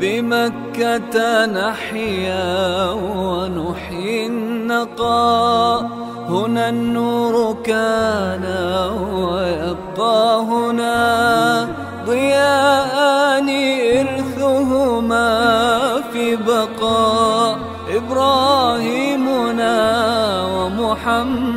بمكة نحيا ونحيي النقاء هنا النور كان ويبقى هنا. ضياءان إرثهما في بقاء إبراهيمنا ومحمدنا.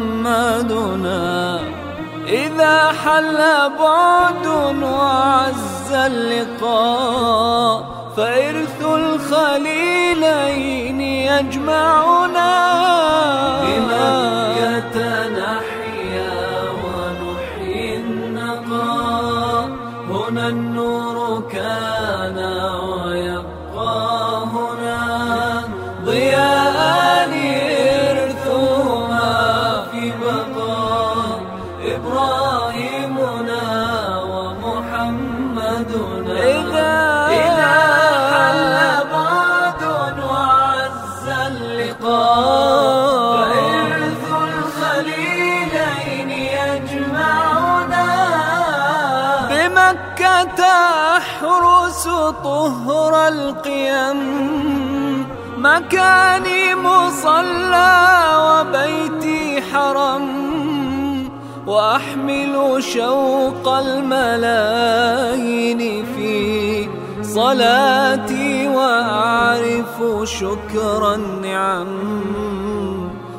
إذا حل بعد وعز اللقاء فإرث الخليلين يجمعنا. بمكة بمكة أحرس طهر القيم. مكاني مصلى وبيتي حرم. وأحمل شوق الملايين في صلاتي وأعرف شكر النعم.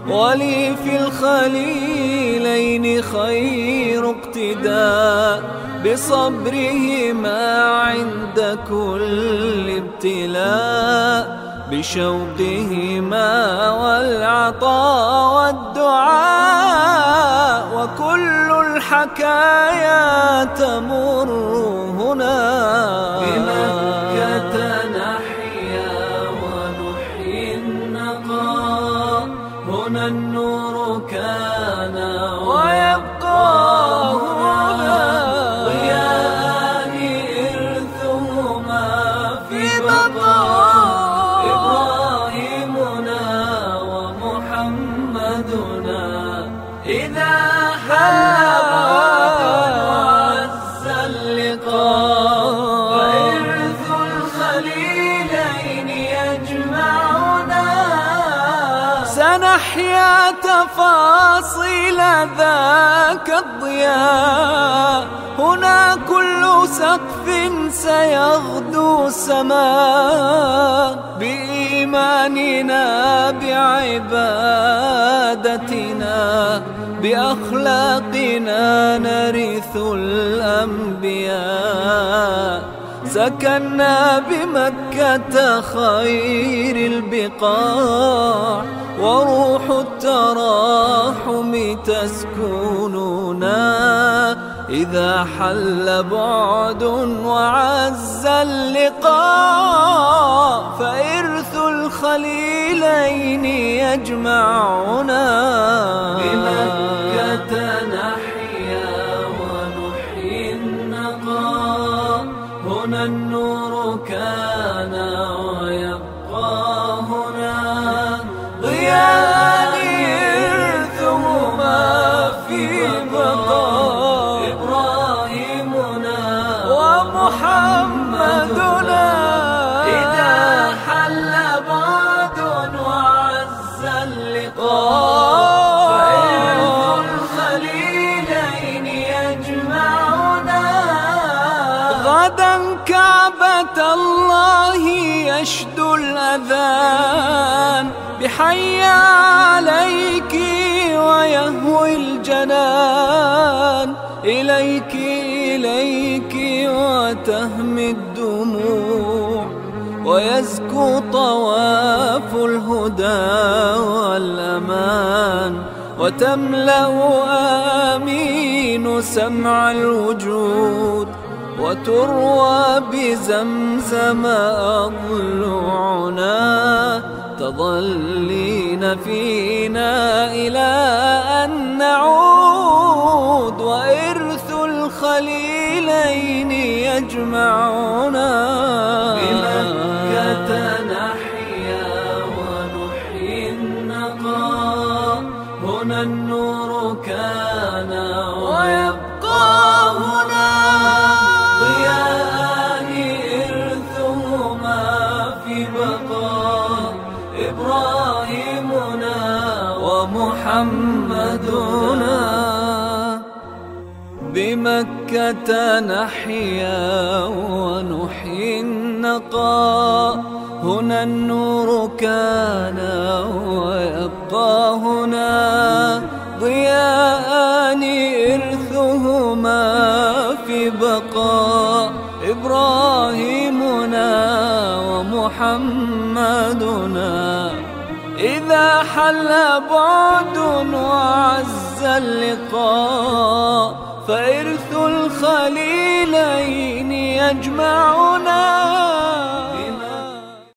ولي في الخليلين خير اقتداء بصبرهما عند كل ابتلاء بشوقهما والعطاء والدعاء وكل الحكايا تمر هنا النور كان ويبقى هنا تفاصيل ذاك الضياء. هنا كل سقف سيغدو سماء بإيماننا بعبادتنا بأخلاقنا نرث الأنبياء. سكننا بمكة خير البقاع. وروح التراحم تسكننا إذا حل بعد وعز اللقاء فإرث الخليلين يجمعنا. بمكة غدا كعبة الله يشدو الأذان. بحي عليك ويهوي الجنان. إليك إليك وتهمي الدموع. ويزكو طواف الهدى والأمان. وتملأ آمين سمع الوجود. وتروى بزمزم أضلعنا تظلين فينا إلى أن نعود وإرث الخليلين يجمعنا نحيا ونحيي هنا النور كان ويبقى إبراهيمنا ومحمدنا. بمكة نحيا ونحيي النقاء هنا النور كان ويبقى هنا. ضياءان إرثهما في بقاء. إبراهيمنا ومحمدنا إذا حل بعد وعز اللقاء فإرث الخليلين يجمعنا.